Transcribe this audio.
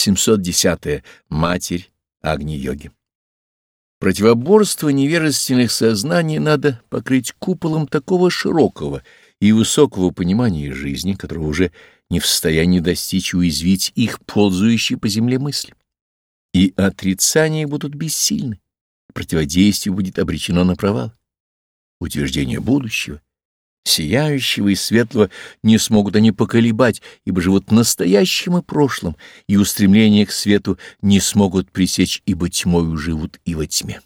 710. -е. Матерь Агни-йоги. Противоборство невежественных сознаний надо покрыть куполом такого широкого и высокого понимания жизни, которого уже не в состоянии достичь уязвить их ползающие по земле мысли. И отрицания будут бессильны, противодействие будет обречено на провал. Утверждение будущего, сияющего и светлого, не смогут они поколебать, ибо живут настоящим и прошлым, и устремление к свету не смогут пресечь, ибо тьмою живут и во тьме.